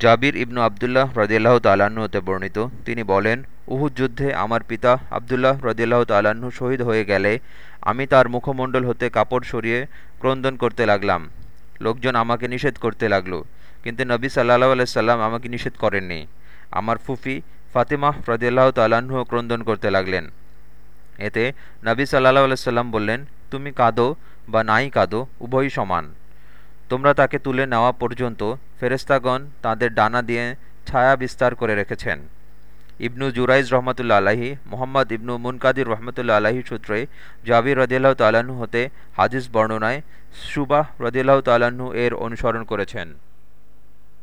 জাবির ইবনু আবদুল্লাহ রদিয়াল্লাহ তাল্লাহ্ন হতে বর্ণিত। তিনি বলেন, উহুদ যুদ্ধে আমার পিতা আবদুল্লাহ রদিয়াল্লাহ তাল্লাহ্ন শহীদ হয়ে গেলে আমি তার মুখমণ্ডল হতে কাপড় সরিয়ে ক্রন্দন করতে লাগলাম। লোকজন আমাকে নিষেধ করতে লাগল, কিন্তু নবী সাল্লাহ আলাইসাল্লাম আমাকে নিষেধ করেননি। আমার ফুফি ফাতিমাহ রদিয়াল্লাহ তাল্লাহ্ন ক্রন্দন করতে লাগলেন। এতে নবী সাল্লাহ আলাইসাল্লাম বললেন, তুমি কাঁদো বা নাই কাঁদো, উভয়ই সমান। তোমরা তাকে তুলে নেওয়া পর্যন্ত ফেরেস্তাগণ তাদের ডানা দিয়ে ছায়া বিস্তার করে রেখেছেন। ইবনু জুরাইজ রহমতুল্লা আলাহি মোহাম্মদ ইবনু মুনকাদির রহমতুল্লা আলাহি সূত্রে জাবির রদিয়াল্লাহ তাল্লাহ্ন হতে হাদিস বর্ণনায় সুবাহ রদিয়াল্লাহ তাল্লাহ্ন এর অনুসরণ করেছেন।